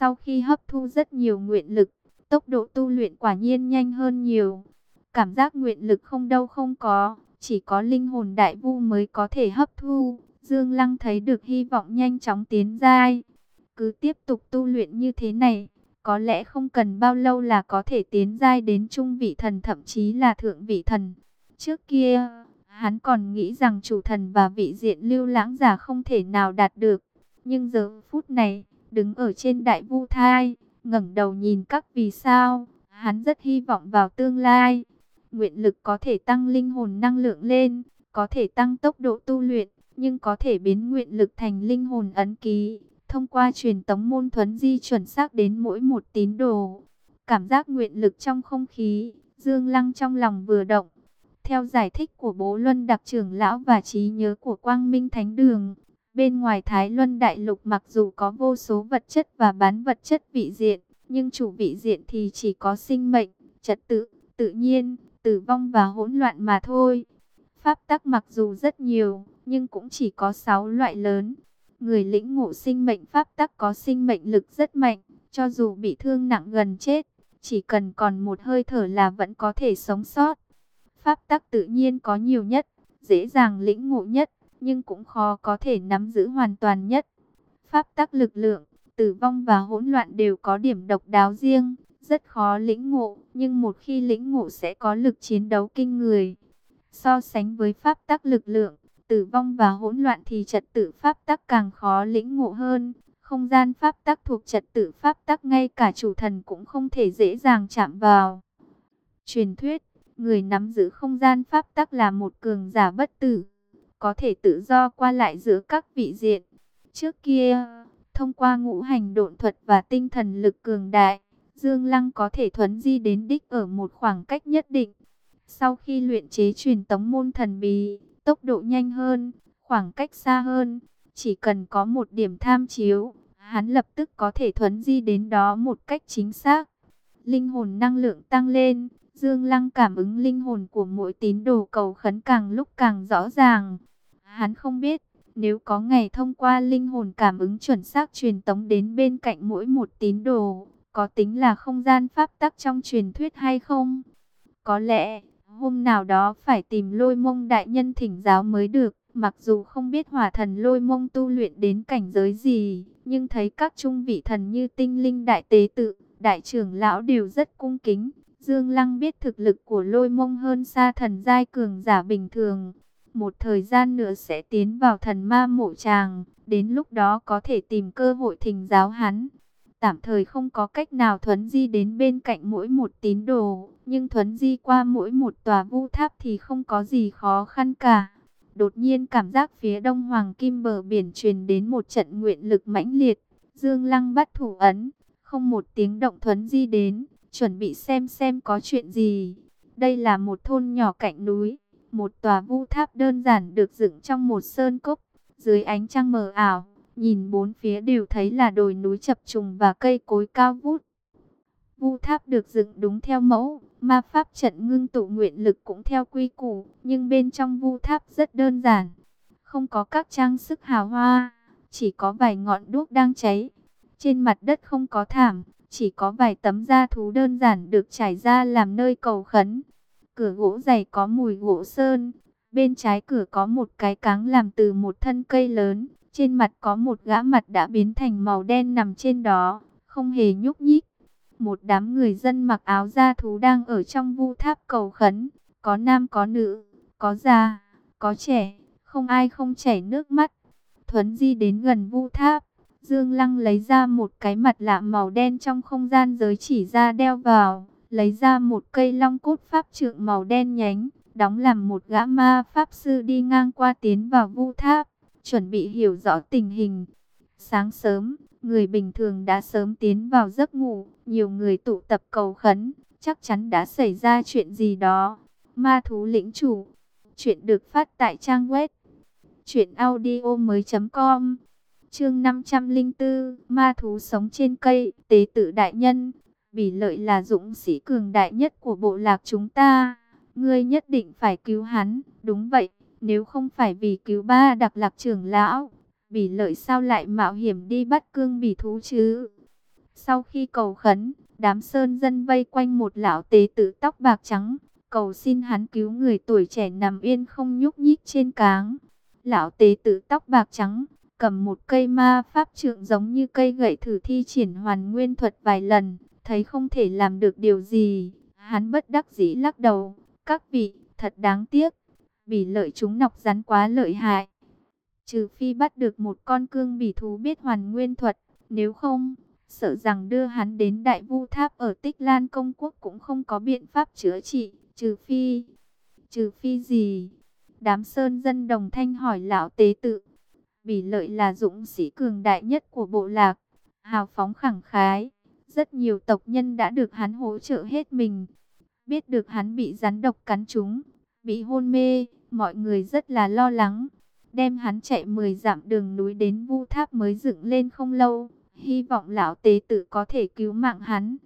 Sau khi hấp thu rất nhiều nguyện lực, tốc độ tu luyện quả nhiên nhanh hơn nhiều. Cảm giác nguyện lực không đâu không có, chỉ có linh hồn đại vu mới có thể hấp thu. Dương Lăng thấy được hy vọng nhanh chóng tiến giai. Cứ tiếp tục tu luyện như thế này, có lẽ không cần bao lâu là có thể tiến giai đến trung vị thần thậm chí là thượng vị thần. Trước kia, hắn còn nghĩ rằng chủ thần và vị diện lưu lãng giả không thể nào đạt được. Nhưng giờ phút này, đứng ở trên đại vu thai, ngẩng đầu nhìn các vì sao, hắn rất hy vọng vào tương lai. Nguyện lực có thể tăng linh hồn năng lượng lên, có thể tăng tốc độ tu luyện, nhưng có thể biến nguyện lực thành linh hồn ấn ký. Thông qua truyền tống môn thuấn di chuẩn xác đến mỗi một tín đồ. Cảm giác nguyện lực trong không khí, Dương Lăng trong lòng vừa động. Theo giải thích của bố Luân đặc trưởng lão và trí nhớ của Quang Minh Thánh Đường, bên ngoài Thái Luân Đại Lục mặc dù có vô số vật chất và bán vật chất vị diện, nhưng chủ vị diện thì chỉ có sinh mệnh, trật tự, tự nhiên, tử vong và hỗn loạn mà thôi. Pháp tắc mặc dù rất nhiều, nhưng cũng chỉ có 6 loại lớn. Người lĩnh ngộ sinh mệnh pháp tắc có sinh mệnh lực rất mạnh, cho dù bị thương nặng gần chết, chỉ cần còn một hơi thở là vẫn có thể sống sót. Pháp tắc tự nhiên có nhiều nhất, dễ dàng lĩnh ngộ nhất, nhưng cũng khó có thể nắm giữ hoàn toàn nhất. Pháp tắc lực lượng, tử vong và hỗn loạn đều có điểm độc đáo riêng, rất khó lĩnh ngộ, nhưng một khi lĩnh ngộ sẽ có lực chiến đấu kinh người. So sánh với pháp tắc lực lượng, tử vong và hỗn loạn thì trật tự pháp tắc càng khó lĩnh ngộ hơn. Không gian pháp tắc thuộc trật tự pháp tắc ngay cả chủ thần cũng không thể dễ dàng chạm vào. Truyền thuyết, người nắm giữ không gian pháp tắc là một cường giả bất tử, có thể tự do qua lại giữa các vị diện. Trước kia, thông qua ngũ hành độn thuật và tinh thần lực cường đại, Dương Lăng có thể thuấn di đến đích ở một khoảng cách nhất định. Sau khi luyện chế truyền tống môn thần bí, tốc độ nhanh hơn, khoảng cách xa hơn, chỉ cần có một điểm tham chiếu, hắn lập tức có thể thuấn di đến đó một cách chính xác. Linh hồn năng lượng tăng lên, Dương Lăng cảm ứng linh hồn của mỗi tín đồ cầu khấn càng lúc càng rõ ràng. Hắn không biết, nếu có ngày thông qua linh hồn cảm ứng chuẩn xác truyền tống đến bên cạnh mỗi một tín đồ, có tính là không gian pháp tắc trong truyền thuyết hay không? Có lẽ, hôm nào đó phải tìm lôi mông đại nhân thỉnh giáo mới được. Mặc dù không biết hỏa thần lôi mông tu luyện đến cảnh giới gì, nhưng thấy các trung vị thần như tinh linh đại tế tự, đại trưởng lão đều rất cung kính. Dương Lăng biết thực lực của lôi mông hơn xa thần giai cường giả bình thường. Một thời gian nữa sẽ tiến vào thần ma mộ tràng, đến lúc đó có thể tìm cơ hội thỉnh giáo hắn. Tạm thời không có cách nào thuấn di đến bên cạnh mỗi một tín đồ, nhưng thuấn di qua mỗi một tòa vu tháp thì không có gì khó khăn cả. Đột nhiên cảm giác phía đông hoàng kim bờ biển truyền đến một trận nguyện lực mãnh liệt. Dương Lăng bắt thủ ấn, không một tiếng động thuấn di đến, chuẩn bị xem xem có chuyện gì. Đây là một thôn nhỏ cạnh núi, một tòa vu tháp đơn giản được dựng trong một sơn cốc, dưới ánh trăng mờ ảo Nhìn bốn phía đều thấy là đồi núi chập trùng và cây cối cao vút. Vu tháp được dựng đúng theo mẫu, ma pháp trận ngưng tụ nguyện lực cũng theo quy củ, nhưng bên trong vu tháp rất đơn giản. Không có các trang sức hào hoa, chỉ có vài ngọn đuốc đang cháy. Trên mặt đất không có thảm, chỉ có vài tấm da thú đơn giản được trải ra làm nơi cầu khấn. Cửa gỗ dày có mùi gỗ sơn, bên trái cửa có một cái cáng làm từ một thân cây lớn, trên mặt có một gã mặt đã biến thành màu đen nằm trên đó, không hề nhúc nhích. Một đám người dân mặc áo da thú đang ở trong vu tháp cầu khấn, có nam có nữ, có già, có trẻ, không ai không chảy nước mắt. Thuấn di đến gần vu tháp, Dương Lăng lấy ra một cái mặt lạ màu đen trong không gian giới chỉ ra đeo vào, lấy ra một cây long cốt pháp trượng màu đen nhánh, đóng làm một gã ma pháp sư đi ngang qua tiến vào vu tháp chuẩn bị hiểu rõ tình hình. Sáng sớm, người bình thường đã sớm tiến vào giấc ngủ, nhiều người tụ tập cầu khấn, chắc chắn đã xảy ra chuyện gì đó. Ma thú lĩnh chủ, chuyện được phát tại trang web truyệnaudiomoi.com. Chương 504, ma thú sống trên cây, tế tự đại nhân, Bỉ Lợi là dũng sĩ cường đại nhất của bộ lạc chúng ta, ngươi nhất định phải cứu hắn, đúng vậy. Nếu không phải vì cứu ba đặc lạc trưởng lão, bỉ lợi sao lại mạo hiểm đi bắt cương bỉ thú chứ? Sau khi cầu khấn, đám sơn dân vây quanh một lão tế tử tóc bạc trắng, cầu xin hắn cứu người tuổi trẻ nằm yên không nhúc nhích trên cáng. Lão tế tử tóc bạc trắng, cầm một cây ma pháp trượng giống như cây gậy thử thi triển hoàn nguyên thuật vài lần, thấy không thể làm được điều gì, hắn bất đắc dĩ lắc đầu, các vị, thật đáng tiếc, vì lợi chúng nọc rắn quá lợi hại. Trừ phi bắt được một con cương bỉ thú biết hoàn nguyên thuật, nếu không, sợ rằng đưa hắn đến đại vu tháp ở Tích Lan Công Quốc cũng không có biện pháp chữa trị, trừ phi, trừ phi gì? Đám sơn dân đồng thanh hỏi lão tế tự, Bỉ lợi là dũng sĩ cường đại nhất của bộ lạc, hào phóng khẳng khái. Rất nhiều tộc nhân đã được hắn hỗ trợ hết mình. Biết được hắn bị rắn độc cắn trúng, bị hôn mê, mọi người rất là lo lắng. Đem hắn chạy 10 dặm đường núi đến vu tháp mới dựng lên không lâu. Hy vọng lão tế tử có thể cứu mạng hắn.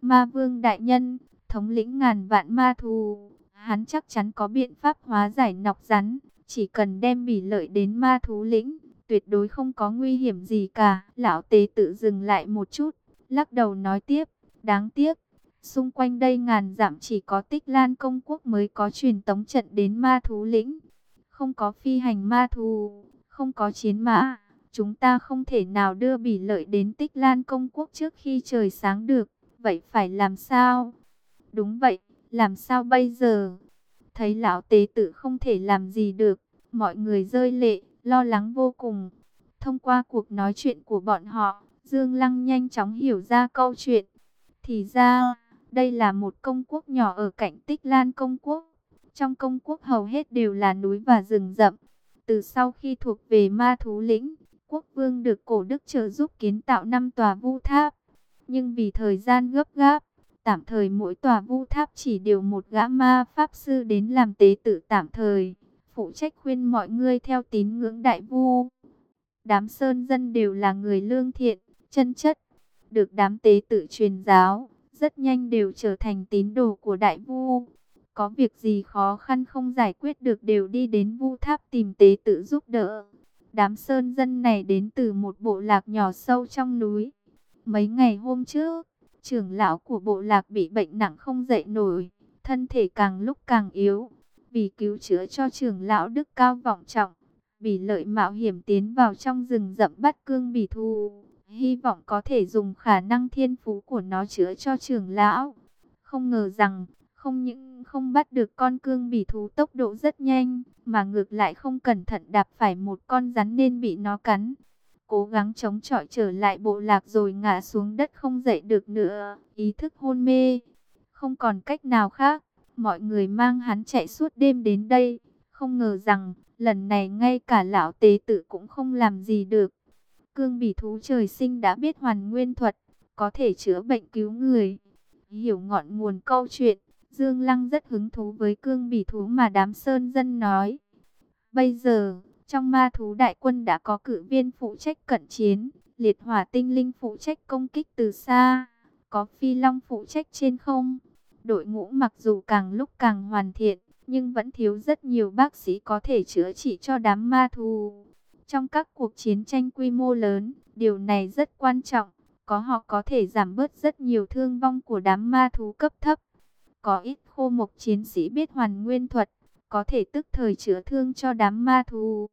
Ma vương đại nhân, thống lĩnh ngàn vạn ma thù. Hắn chắc chắn có biện pháp hóa giải nọc rắn. Chỉ cần đem bỉ lợi đến ma thú lĩnh, tuyệt đối không có nguy hiểm gì cả. Lão tế tự dừng lại một chút, lắc đầu nói tiếp, đáng tiếc. Xung quanh đây ngàn dặm chỉ có tích lan công quốc mới có truyền tống trận đến ma thú lĩnh. Không có phi hành ma thú, không có chiến mã. Chúng ta không thể nào đưa bỉ lợi đến tích lan công quốc trước khi trời sáng được. Vậy phải làm sao? Đúng vậy, làm sao bây giờ? Thấy lão tế tử không thể làm gì được, mọi người rơi lệ, lo lắng vô cùng. Thông qua cuộc nói chuyện của bọn họ, Dương Lăng nhanh chóng hiểu ra câu chuyện. Thì ra, đây là một công quốc nhỏ ở cạnh Tích Lan công quốc. Trong công quốc hầu hết đều là núi và rừng rậm. Từ sau khi thuộc về ma thú lĩnh, quốc vương được cổ đức trợ giúp kiến tạo năm tòa vu tháp. Nhưng vì thời gian gấp gáp, tạm thời mỗi tòa vu tháp chỉ điều một gã ma pháp sư đến làm tế tự tạm thời phụ trách khuyên mọi người theo tín ngưỡng đại vu. Đám sơn dân đều là người lương thiện, chân chất, được đám tế tự truyền giáo, rất nhanh đều trở thành tín đồ của đại vu. Có việc gì khó khăn không giải quyết được đều đi đến vu tháp tìm tế tự giúp đỡ. Đám sơn dân này đến từ một bộ lạc nhỏ sâu trong núi. Mấy ngày hôm trước, trưởng lão của bộ lạc bị bệnh nặng không dậy nổi, thân thể càng lúc càng yếu vì cứu chữa cho trưởng lão đức cao vọng trọng, vì lợi mạo hiểm tiến vào trong rừng rậm bắt cương bỉ thu hy vọng có thể dùng khả năng thiên phú của nó chữa cho trưởng lão. Không ngờ rằng, không những không bắt được con cương bỉ thú tốc độ rất nhanh, mà ngược lại không cẩn thận đạp phải một con rắn nên bị nó cắn. Cố gắng chống chọi trở lại bộ lạc rồi ngã xuống đất không dậy được nữa, ý thức hôn mê, không còn cách nào khác mọi người mang hắn chạy suốt đêm đến đây. Không ngờ rằng, lần này ngay cả lão tế tử cũng không làm gì được. Cương bỉ thú trời sinh đã biết hoàn nguyên thuật, có thể chữa bệnh cứu người. Hiểu ngọn nguồn câu chuyện, Dương Lăng rất hứng thú với cương bỉ thú mà đám sơn dân nói. Bây giờ, trong ma thú đại quân đã có cử viên phụ trách cận chiến, liệt hỏa tinh linh phụ trách công kích từ xa, có phi long phụ trách trên không. Đội ngũ mặc dù càng lúc càng hoàn thiện, nhưng vẫn thiếu rất nhiều bác sĩ có thể chữa trị cho đám ma thú. Trong các cuộc chiến tranh quy mô lớn, điều này rất quan trọng. Có họ có thể giảm bớt rất nhiều thương vong của đám ma thú cấp thấp. Có ít khô mộc chiến sĩ biết hoàn nguyên thuật, có thể tức thời chữa thương cho đám ma thú.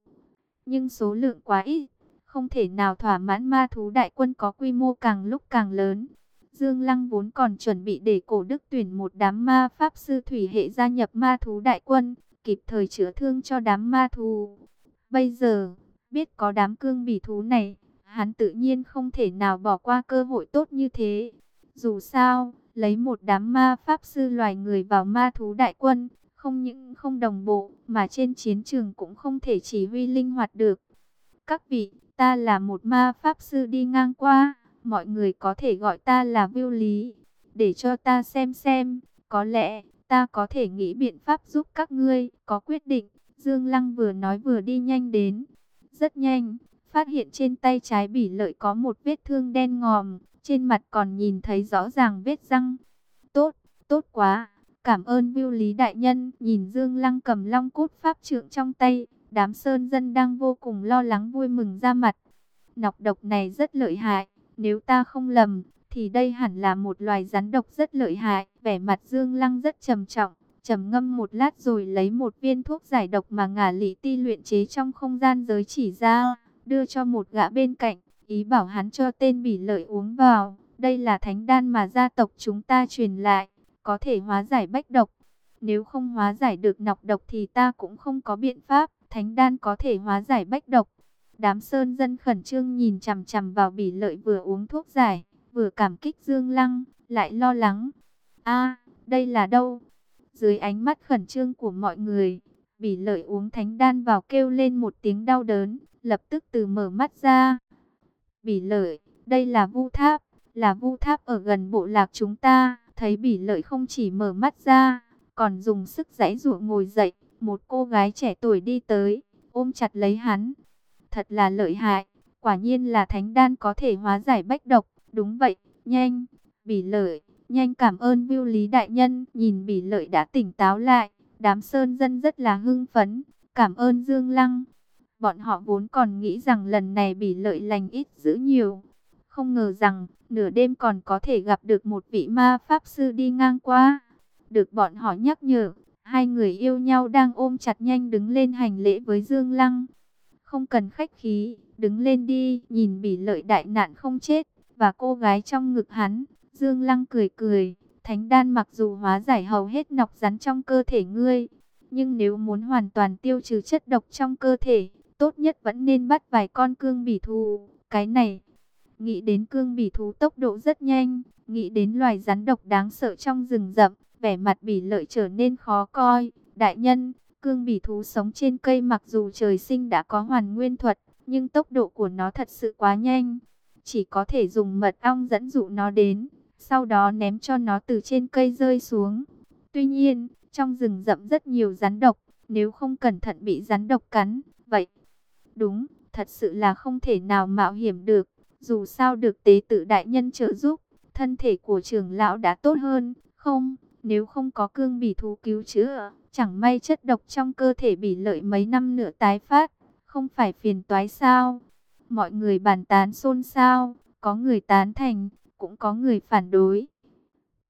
Nhưng số lượng quá ít, không thể nào thỏa mãn ma thú đại quân có quy mô càng lúc càng lớn. Dương Lăng vốn còn chuẩn bị để cổ đức tuyển một đám ma pháp sư thủy hệ gia nhập ma thú đại quân, kịp thời chữa thương cho đám ma thú. Bây giờ, biết có đám cương bỉ thú này, hắn tự nhiên không thể nào bỏ qua cơ hội tốt như thế. Dù sao, lấy một đám ma pháp sư loài người vào ma thú đại quân, không những không đồng bộ, mà trên chiến trường cũng không thể chỉ huy linh hoạt được. Các vị, ta là một ma pháp sư đi ngang qua mọi người có thể gọi ta là Viu Lý, để cho ta xem xem, có lẽ ta có thể nghĩ biện pháp giúp các ngươi, có quyết định. Dương Lăng vừa nói vừa đi nhanh đến, rất nhanh, phát hiện trên tay trái bỉ lợi có một vết thương đen ngòm, trên mặt còn nhìn thấy rõ ràng vết răng. Tốt, tốt quá, cảm ơn Viu Lý Đại Nhân, nhìn Dương Lăng cầm long cốt pháp trượng trong tay, đám sơn dân đang vô cùng lo lắng vui mừng ra mặt. Nọc độc này rất lợi hại, nếu ta không lầm, thì đây hẳn là một loài rắn độc rất lợi hại. Vẻ mặt Dương Lăng rất trầm trọng, trầm ngâm một lát rồi lấy một viên thuốc giải độc mà ngả lý ti luyện chế trong không gian giới chỉ ra, đưa cho một gã bên cạnh, ý bảo hắn cho tên bỉ lợi uống vào. Đây là thánh đan mà gia tộc chúng ta truyền lại, có thể hóa giải bách độc. Nếu không hóa giải được nọc độc thì ta cũng không có biện pháp, thánh đan có thể hóa giải bách độc. Đám sơn dân khẩn trương nhìn chằm chằm vào bỉ lợi vừa uống thuốc giải, vừa cảm kích Dương Lăng, lại lo lắng. a đây là đâu? Dưới ánh mắt khẩn trương của mọi người, bỉ lợi uống thánh đan vào kêu lên một tiếng đau đớn, lập tức từ mở mắt ra. Bỉ lợi, đây là vu tháp, là vu tháp ở gần bộ lạc chúng ta. Thấy bỉ lợi không chỉ mở mắt ra, còn dùng sức giãy giụa ngồi dậy. Một cô gái trẻ tuổi đi tới, ôm chặt lấy hắn. Thật là lợi hại, quả nhiên là thánh đan có thể hóa giải bách độc. Đúng vậy, nhanh, bỉ lợi, nhanh cảm ơn viu lý đại nhân. Nhìn bỉ lợi đã tỉnh táo lại, đám sơn dân rất là hưng phấn. Cảm ơn Dương Lăng. Bọn họ vốn còn nghĩ rằng lần này bỉ lợi lành ít giữ nhiều. Không ngờ rằng, nửa đêm còn có thể gặp được một vị ma pháp sư đi ngang qua. Được bọn họ nhắc nhở, hai người yêu nhau đang ôm chặt nhanh đứng lên hành lễ với Dương Lăng. Không cần khách khí, đứng lên đi, nhìn bỉ lợi đại nạn không chết, và cô gái trong ngực hắn. Dương Lăng cười cười, thánh đan mặc dù hóa giải hầu hết nọc rắn trong cơ thể ngươi, nhưng nếu muốn hoàn toàn tiêu trừ chất độc trong cơ thể, tốt nhất vẫn nên bắt vài con cương bỉ thù. Cái này, nghĩ đến cương bỉ thú tốc độ rất nhanh, nghĩ đến loài rắn độc đáng sợ trong rừng rậm, vẻ mặt bỉ lợi trở nên khó coi. Đại nhân, cương bỉ thú sống trên cây mặc dù trời sinh đã có hoàn nguyên thuật, nhưng tốc độ của nó thật sự quá nhanh. Chỉ có thể dùng mật ong dẫn dụ nó đến, sau đó ném cho nó từ trên cây rơi xuống. Tuy nhiên, trong rừng rậm rất nhiều rắn độc, nếu không cẩn thận bị rắn độc cắn, vậy đúng, thật sự là không thể nào mạo hiểm được. Dù sao được tế tự đại nhân trợ giúp, thân thể của trưởng lão đã tốt hơn, không, nếu không có cương bỉ thú cứu chữa, chẳng may chất độc trong cơ thể bị lợi mấy năm nữa tái phát, không phải phiền toái sao? Mọi người bàn tán xôn xao, có người tán thành, cũng có người phản đối.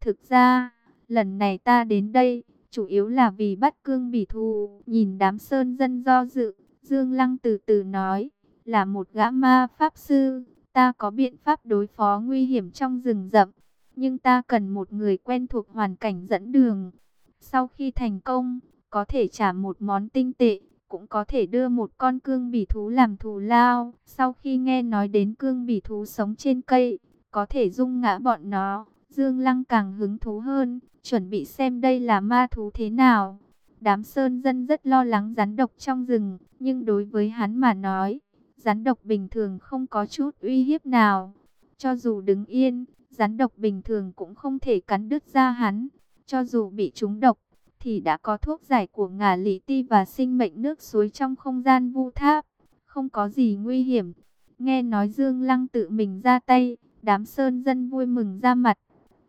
Thực ra, lần này ta đến đây, chủ yếu là vì bắt cương bỉ thù, nhìn đám sơn dân do dự, Dương Lăng từ từ nói, là một gã ma pháp sư, Ta có biện pháp đối phó nguy hiểm trong rừng rậm, nhưng ta cần một người quen thuộc hoàn cảnh dẫn đường. Sau khi thành công, có thể trả một món tinh tệ, cũng có thể đưa một con cương bỉ thú làm thù lao. Sau khi nghe nói đến cương bỉ thú sống trên cây, có thể dung ngã bọn nó, Dương Lăng càng hứng thú hơn, chuẩn bị xem đây là ma thú thế nào. Đám sơn dân rất lo lắng rắn độc trong rừng, nhưng đối với hắn mà nói, rắn độc bình thường không có chút uy hiếp nào. Cho dù đứng yên, rắn độc bình thường cũng không thể cắn đứt da hắn. Cho dù bị trúng độc, thì đã có thuốc giải của ngả lý ti và sinh mệnh nước suối trong không gian vu tháp. Không có gì nguy hiểm. Nghe nói Dương Lăng tự mình ra tay, đám sơn dân vui mừng ra mặt.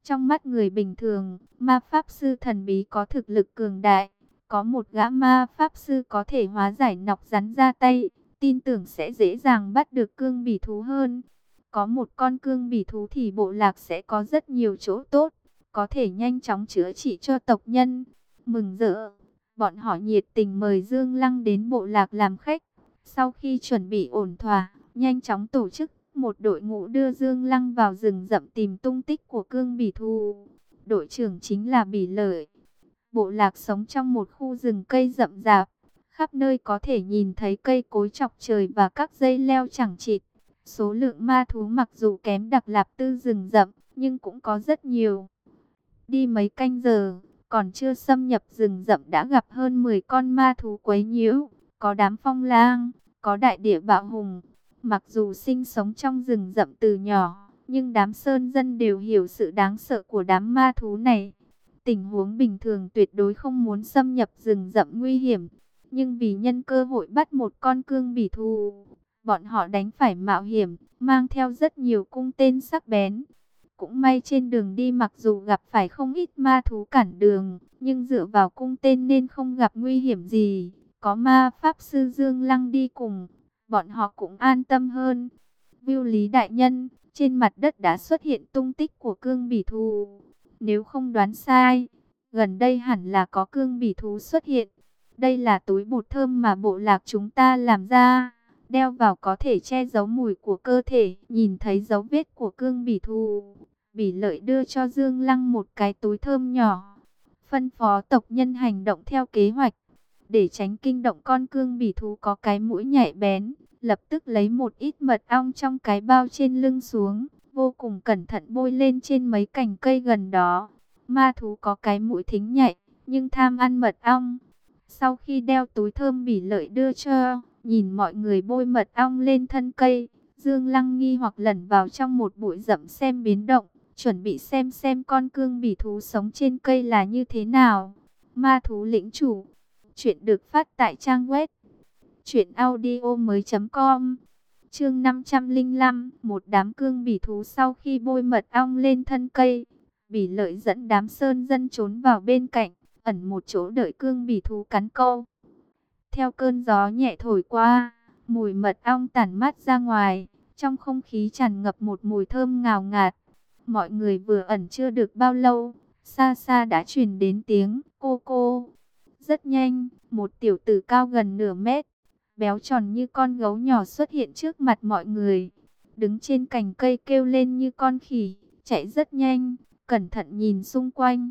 Trong mắt người bình thường, ma pháp sư thần bí có thực lực cường đại. Có một gã ma pháp sư có thể hóa giải nọc rắn ra tay, tin tưởng sẽ dễ dàng bắt được cương bỉ thú hơn. Có một con cương bỉ thú thì bộ lạc sẽ có rất nhiều chỗ tốt, có thể nhanh chóng chữa trị cho tộc nhân. Mừng rỡ, bọn họ nhiệt tình mời Dương Lăng đến bộ lạc làm khách. Sau khi chuẩn bị ổn thỏa, nhanh chóng tổ chức một đội ngũ đưa Dương Lăng vào rừng rậm tìm tung tích của cương bỉ thu Đội trưởng chính là Bỉ Lợi. Bộ lạc sống trong một khu rừng cây rậm rạp, Khắp nơi có thể nhìn thấy cây cối chọc trời và các dây leo chẳng chịt. Số lượng ma thú mặc dù kém đặc lạp tư rừng rậm, nhưng cũng có rất nhiều. Đi mấy canh giờ, còn chưa xâm nhập rừng rậm đã gặp hơn 10 con ma thú quấy nhiễu. Có đám phong lang, có đại địa bạo hùng. Mặc dù sinh sống trong rừng rậm từ nhỏ, nhưng đám sơn dân đều hiểu sự đáng sợ của đám ma thú này. Tình huống bình thường tuyệt đối không muốn xâm nhập rừng rậm nguy hiểm. Nhưng vì nhân cơ hội bắt một con cương bỉ thù, bọn họ đánh phải mạo hiểm, mang theo rất nhiều cung tên sắc bén. Cũng may trên đường đi mặc dù gặp phải không ít ma thú cản đường, nhưng dựa vào cung tên nên không gặp nguy hiểm gì. Có ma pháp sư Dương Lăng đi cùng, bọn họ cũng an tâm hơn. Viu Lý Đại Nhân, trên mặt đất đã xuất hiện tung tích của cương bỉ thú. Nếu không đoán sai, gần đây hẳn là có cương bỉ thú xuất hiện. Đây là túi bột thơm mà bộ lạc chúng ta làm ra. Đeo vào có thể che giấu mùi của cơ thể. Nhìn thấy dấu vết của cương bỉ thú. Bỉ lợi đưa cho Dương Lăng một cái túi thơm nhỏ. Phân phó tộc nhân hành động theo kế hoạch. Để tránh kinh động con cương bỉ thú có cái mũi nhạy bén. Lập tức lấy một ít mật ong trong cái bao trên lưng xuống. Vô cùng cẩn thận bôi lên trên mấy cành cây gần đó. Ma thú có cái mũi thính nhạy, nhưng tham ăn mật ong. Sau khi đeo túi thơm bỉ lợi đưa cho, nhìn mọi người bôi mật ong lên thân cây, Dương Lăng nghi hoặc lẩn vào trong một bụi rậm xem biến động, chuẩn bị xem xem con cương bỉ thú sống trên cây là như thế nào. Ma thú lĩnh chủ, chuyện được phát tại trang web truyệnaudiomoi.com. Chương 505, một đám cương bỉ thú sau khi bôi mật ong lên thân cây, bỉ lợi dẫn đám sơn dân trốn vào bên cạnh ẩn một chỗ đợi cương bỉ thú cắn câu. Theo cơn gió nhẹ thổi qua, mùi mật ong tản mát ra ngoài, trong không khí tràn ngập một mùi thơm ngào ngạt. Mọi người vừa ẩn chưa được bao lâu, xa xa đã truyền đến tiếng cô cô. Rất nhanh, một tiểu tử cao gần nửa mét, béo tròn như con gấu nhỏ xuất hiện trước mặt mọi người. Đứng trên cành cây kêu lên như con khỉ, chạy rất nhanh, cẩn thận nhìn xung quanh.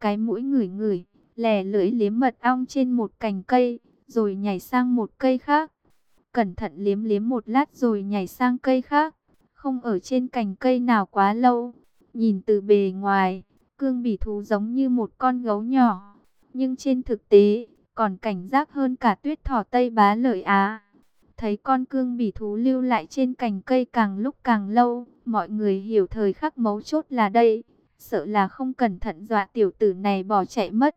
Cái mũi ngửi ngửi, lè lưỡi liếm mật ong trên một cành cây, rồi nhảy sang một cây khác. Cẩn thận liếm liếm một lát rồi nhảy sang cây khác, không ở trên cành cây nào quá lâu. Nhìn từ bề ngoài, cương bỉ thú giống như một con gấu nhỏ, nhưng trên thực tế, còn cảnh giác hơn cả tuyết thỏ Tây Bá Lợi Á. Thấy con cương bỉ thú lưu lại trên cành cây càng lúc càng lâu, mọi người hiểu thời khắc mấu chốt là đây, sợ là không cẩn thận dọa tiểu tử này bỏ chạy mất.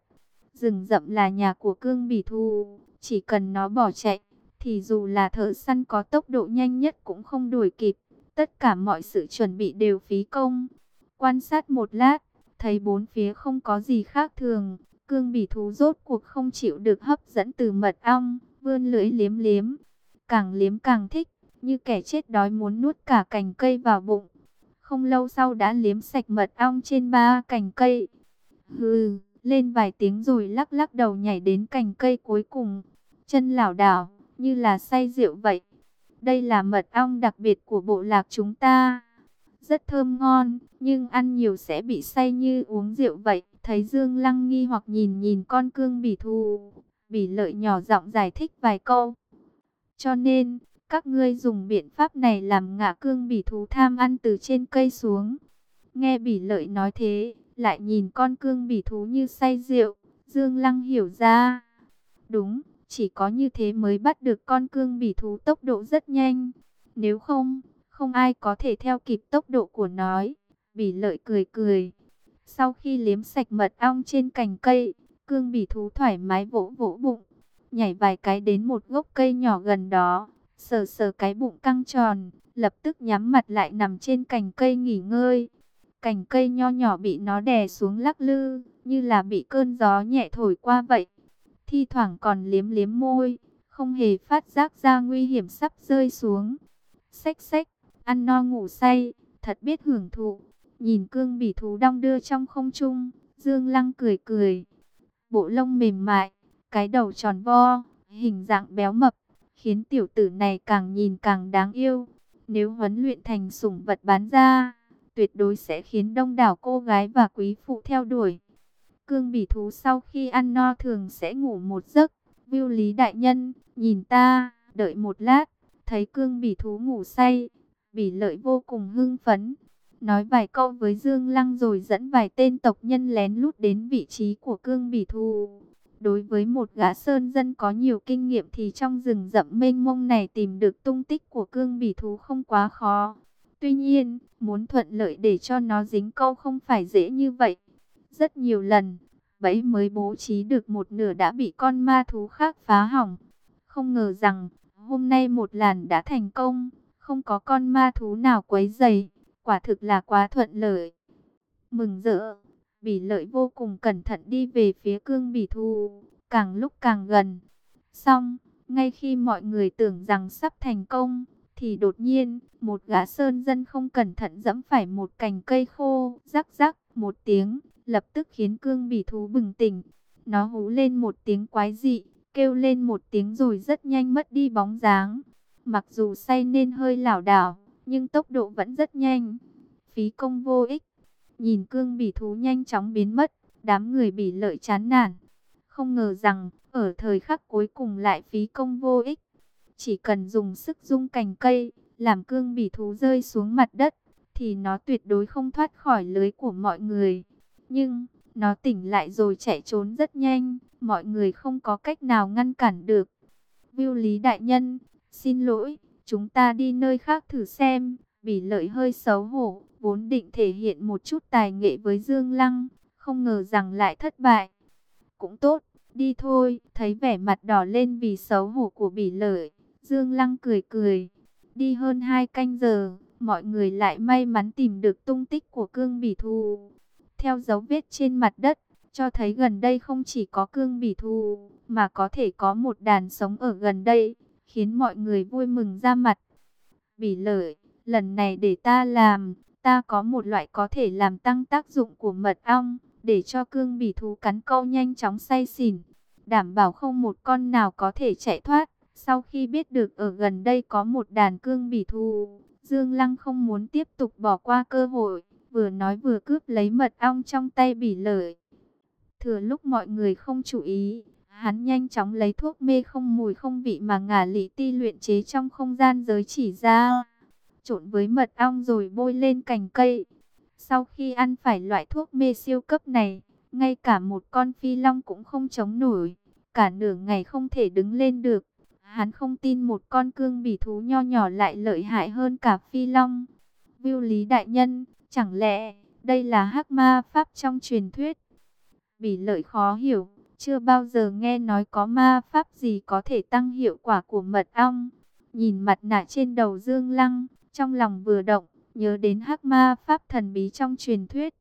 Rừng rậm là nhà của cương bỉ thú chỉ cần nó bỏ chạy, thì dù là thợ săn có tốc độ nhanh nhất cũng không đuổi kịp. Tất cả mọi sự chuẩn bị đều phí công. Quan sát một lát, thấy bốn phía không có gì khác thường. Cương bỉ thú rốt cuộc không chịu được hấp dẫn từ mật ong, vươn lưỡi liếm liếm. Càng liếm càng thích, như kẻ chết đói muốn nuốt cả cành cây vào bụng. Không lâu sau đã liếm sạch mật ong trên ba cành cây. Hừ lên vài tiếng rồi lắc lắc đầu nhảy đến cành cây cuối cùng, chân lảo đảo, như là say rượu vậy. Đây là mật ong đặc biệt của bộ lạc chúng ta. Rất thơm ngon, nhưng ăn nhiều sẽ bị say như uống rượu vậy. Thấy Dương Lăng nghi hoặc nhìn nhìn con cương bỉ thù, bỉ lợi nhỏ giọng giải thích vài câu. Cho nên, các ngươi dùng biện pháp này làm ngã cương bỉ thú tham ăn từ trên cây xuống. Nghe bỉ lợi nói thế, lại nhìn con cương bỉ thú như say rượu, Dương Lăng hiểu ra. Đúng, chỉ có như thế mới bắt được con cương bỉ thú tốc độ rất nhanh. Nếu không, không ai có thể theo kịp tốc độ của nó. Bỉ lợi cười cười. Sau khi liếm sạch mật ong trên cành cây, cương bỉ thú thoải mái vỗ vỗ bụng. Nhảy vài cái đến một gốc cây nhỏ gần đó, sờ sờ cái bụng căng tròn, lập tức nhắm mặt lại nằm trên cành cây nghỉ ngơi. Cành cây nho nhỏ bị nó đè xuống lắc lư, như là bị cơn gió nhẹ thổi qua vậy. Thi thoảng còn liếm liếm môi, không hề phát giác ra nguy hiểm sắp rơi xuống. Xách xách, ăn no ngủ say, thật biết hưởng thụ. Nhìn cương bỉ thú đong đưa trong không trung, Dương Lăng cười cười. Bộ lông mềm mại, cái đầu tròn vo, hình dạng béo mập, khiến tiểu tử này càng nhìn càng đáng yêu. Nếu huấn luyện thành sủng vật bán ra, tuyệt đối sẽ khiến đông đảo cô gái và quý phụ theo đuổi. Cương bỉ thú sau khi ăn no thường sẽ ngủ một giấc. Viu Lý Đại Nhân, nhìn ta, đợi một lát, thấy cương bỉ thú ngủ say. Bỉ lợi vô cùng hưng phấn. Nói vài câu với Dương Lăng rồi dẫn vài tên tộc nhân lén lút đến vị trí của cương bỉ thú. Đối với một gã sơn dân có nhiều kinh nghiệm thì trong rừng rậm mênh mông này tìm được tung tích của cương bỉ thú không quá khó. Tuy nhiên, muốn thuận lợi để cho nó dính câu không phải dễ như vậy. Rất nhiều lần, bẫy mới bố trí được một nửa đã bị con ma thú khác phá hỏng. Không ngờ rằng, hôm nay một làn đã thành công, không có con ma thú nào quấy dày, quả thực là quá thuận lợi. Mừng rỡ, bỉ lợi vô cùng cẩn thận đi về phía cương bỉ thu càng lúc càng gần. Xong, ngay khi mọi người tưởng rằng sắp thành công, thì đột nhiên, một gã sơn dân không cẩn thận dẫm phải một cành cây khô, rắc rắc, một tiếng, lập tức khiến cương bỉ thú bừng tỉnh. Nó hú lên một tiếng quái dị, kêu lên một tiếng rồi rất nhanh mất đi bóng dáng. Mặc dù say nên hơi lảo đảo, nhưng tốc độ vẫn rất nhanh. Phí công vô ích, nhìn cương bỉ thú nhanh chóng biến mất, đám người bỉ lợi chán nản. Không ngờ rằng, ở thời khắc cuối cùng lại phí công vô ích. Chỉ cần dùng sức rung cành cây, làm cương bỉ thú rơi xuống mặt đất, thì nó tuyệt đối không thoát khỏi lưới của mọi người. Nhưng, nó tỉnh lại rồi chạy trốn rất nhanh, mọi người không có cách nào ngăn cản được. Viu Lý Đại Nhân, xin lỗi, chúng ta đi nơi khác thử xem. Bỉ lợi hơi xấu hổ, vốn định thể hiện một chút tài nghệ với Dương Lăng, không ngờ rằng lại thất bại. Cũng tốt, đi thôi, thấy vẻ mặt đỏ lên vì xấu hổ của bỉ lợi. Dương Lăng cười cười, đi hơn hai canh giờ, mọi người lại may mắn tìm được tung tích của cương bỉ thù. Theo dấu vết trên mặt đất, cho thấy gần đây không chỉ có cương bỉ thù, mà có thể có một đàn sống ở gần đây, khiến mọi người vui mừng ra mặt. Bỉ lợi, lần này để ta làm, ta có một loại có thể làm tăng tác dụng của mật ong, để cho cương bỉ thú cắn câu nhanh chóng say xỉn, đảm bảo không một con nào có thể chạy thoát. Sau khi biết được ở gần đây có một đàn cương bỉ thú, Dương Lăng không muốn tiếp tục bỏ qua cơ hội, vừa nói vừa cướp lấy mật ong trong tay bỉ lợi. Thừa lúc mọi người không chú ý, hắn nhanh chóng lấy thuốc mê không mùi không vị mà ngả lý ti luyện chế trong không gian giới chỉ ra. Trộn với mật ong rồi bôi lên cành cây. Sau khi ăn phải loại thuốc mê siêu cấp này, ngay cả một con phi long cũng không chống nổi. Cả nửa ngày không thể đứng lên được. Hắn không tin một con cương bỉ thú nho nhỏ lại lợi hại hơn cả phi long. Viu Lý Đại Nhân, chẳng lẽ đây là hắc ma pháp trong truyền thuyết? Bỉ lợi khó hiểu, chưa bao giờ nghe nói có ma pháp gì có thể tăng hiệu quả của mật ong. Nhìn mặt nạ trên đầu Dương Lăng, trong lòng vừa động, nhớ đến hắc ma pháp thần bí trong truyền thuyết.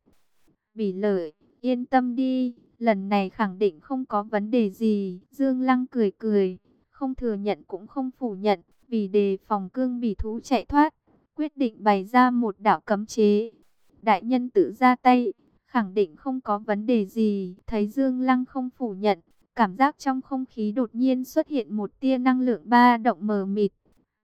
Bỉ lợi, yên tâm đi, lần này khẳng định không có vấn đề gì. Dương Lăng cười cười, không thừa nhận cũng không phủ nhận, vì đề phòng cương bỉ thú chạy thoát, quyết định bày ra một đạo cấm chế. Đại nhân tự ra tay, khẳng định không có vấn đề gì. Thấy Dương Lăng không phủ nhận, cảm giác trong không khí đột nhiên xuất hiện một tia năng lượng ba động mờ mịt.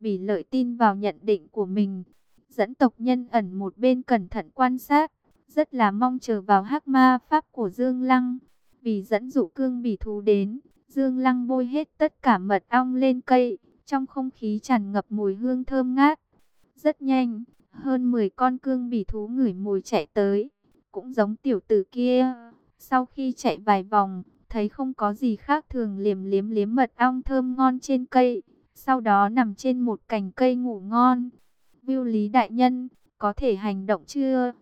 Bỉ lợi tin vào nhận định của mình. Dẫn tộc nhân ẩn một bên cẩn thận quan sát, rất là mong chờ vào hắc ma pháp của Dương Lăng. Vì dẫn dụ cương bỉ thú đến, Dương Lăng bôi hết tất cả mật ong lên cây, trong không khí tràn ngập mùi hương thơm ngát. Rất nhanh, hơn 10 con cương bỉ thú ngửi mùi chạy tới, cũng giống tiểu tử kia. Sau khi chạy vài vòng, thấy không có gì khác thường liếm liếm liếm mật ong thơm ngon trên cây, sau đó nằm trên một cành cây ngủ ngon. Viu Lý Đại Nhân, có thể hành động chưa?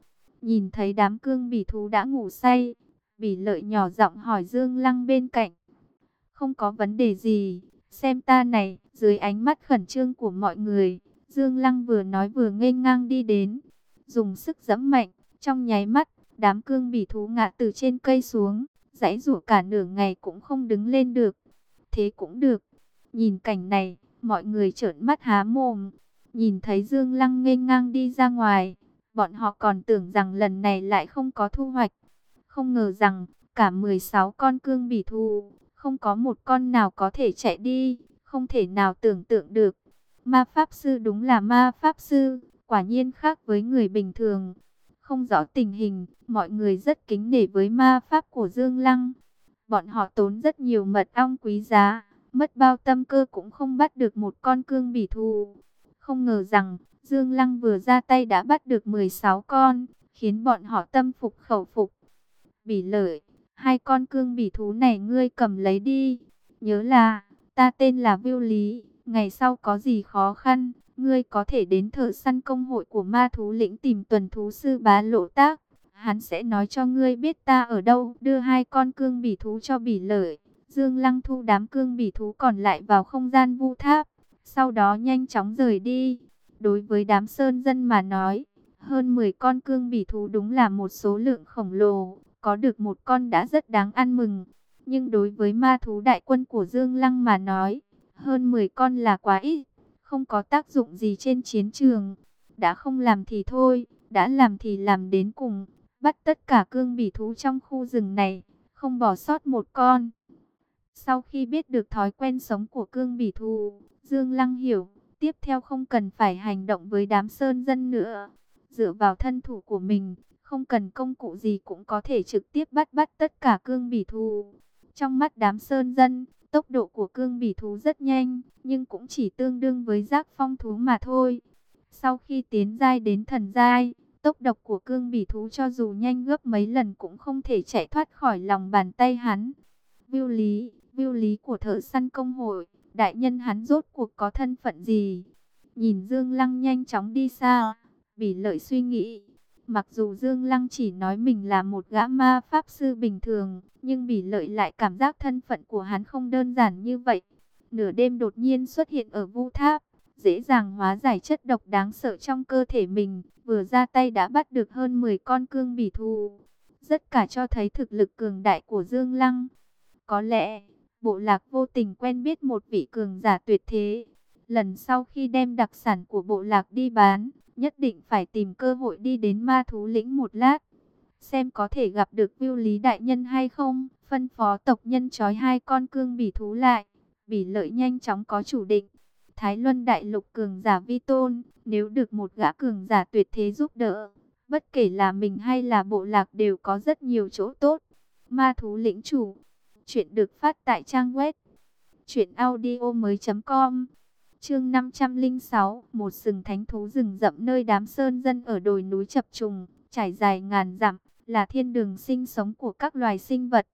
Nhìn thấy đám cương bỉ thú đã ngủ say, bỉ lợi nhỏ giọng hỏi Dương Lăng bên cạnh. Không có vấn đề gì, xem ta này, dưới ánh mắt khẩn trương của mọi người, Dương Lăng vừa nói vừa nghênh ngang đi đến, dùng sức giẫm mạnh, trong nháy mắt, đám cương bỉ thú ngã từ trên cây xuống, dãy rủa cả nửa ngày cũng không đứng lên được. Thế cũng được, nhìn cảnh này, mọi người trợn mắt há mồm, nhìn thấy Dương Lăng ngây ngang đi ra ngoài, bọn họ còn tưởng rằng lần này lại không có thu hoạch. Không ngờ rằng, cả 16 con cương bỉ thú, không có một con nào có thể chạy đi, không thể nào tưởng tượng được. Ma Pháp Sư đúng là Ma Pháp Sư, quả nhiên khác với người bình thường. Không rõ tình hình, mọi người rất kính nể với ma Pháp của Dương Lăng. Bọn họ tốn rất nhiều mật ong quý giá, mất bao tâm cơ cũng không bắt được một con cương bỉ thù. Không ngờ rằng, Dương Lăng vừa ra tay đã bắt được 16 con, khiến bọn họ tâm phục khẩu phục. Bỉ lợi, hai con cương bỉ thú này ngươi cầm lấy đi. Nhớ là, ta tên là Viu Lý, ngày sau có gì khó khăn, ngươi có thể đến thợ săn công hội của ma thú lĩnh tìm tuần thú sư bá lộ tác. Hắn sẽ nói cho ngươi biết ta ở đâu, đưa hai con cương bỉ thú cho bỉ lợi. Dương Lăng thu đám cương bỉ thú còn lại vào không gian vu tháp, sau đó nhanh chóng rời đi. Đối với đám sơn dân mà nói, hơn 10 con cương bỉ thú đúng là một số lượng khổng lồ, có được một con đã rất đáng ăn mừng. Nhưng đối với ma thú đại quân của Dương Lăng mà nói, hơn 10 con là quá ít, không có tác dụng gì trên chiến trường. Đã không làm thì thôi, đã làm thì làm đến cùng, bắt tất cả cương bỉ thú trong khu rừng này, không bỏ sót một con. Sau khi biết được thói quen sống của cương bỉ thú, Dương Lăng hiểu, tiếp theo không cần phải hành động với đám sơn dân nữa. Dựa vào thân thủ của mình, không cần công cụ gì cũng có thể trực tiếp bắt bắt tất cả cương bỉ thú. Trong mắt đám sơn dân, tốc độ của cương bỉ thú rất nhanh, nhưng cũng chỉ tương đương với giác phong thú mà thôi. Sau khi tiến giai đến thần giai, tốc độc của cương bỉ thú cho dù nhanh gấp mấy lần cũng không thể chạy thoát khỏi lòng bàn tay hắn. Viu lý, viu lý của thợ săn công hội, đại nhân hắn rốt cuộc có thân phận gì? Nhìn Dương Lăng nhanh chóng đi xa, bỉ lợi suy nghĩ. Mặc dù Dương Lăng chỉ nói mình là một gã ma pháp sư bình thường, nhưng bỉ lợi lại cảm giác thân phận của hắn không đơn giản như vậy. Nửa đêm đột nhiên xuất hiện ở vu tháp, dễ dàng hóa giải chất độc đáng sợ trong cơ thể mình, vừa ra tay đã bắt được hơn 10 con cương bỉ thù. Rất cả cho thấy thực lực cường đại của Dương Lăng. Có lẽ, bộ lạc vô tình quen biết một vị cường giả tuyệt thế. Lần sau khi đem đặc sản của bộ lạc đi bán, nhất định phải tìm cơ hội đi đến ma thú lĩnh một lát. Xem có thể gặp được viu lý đại nhân hay không, phân phó tộc nhân trói hai con cương bỉ thú lại. Bỉ lợi nhanh chóng có chủ định. Thái Luân Đại Lục cường giả vi tôn, nếu được một gã cường giả tuyệt thế giúp đỡ, bất kể là mình hay là bộ lạc đều có rất nhiều chỗ tốt. Ma thú lĩnh chủ, chuyện được phát tại trang web truyệnaudiomoi.com. Chương 506, một sừng thánh thú rừng rậm nơi đám sơn dân ở đồi núi chập trùng, trải dài ngàn dặm, là thiên đường sinh sống của các loài sinh vật.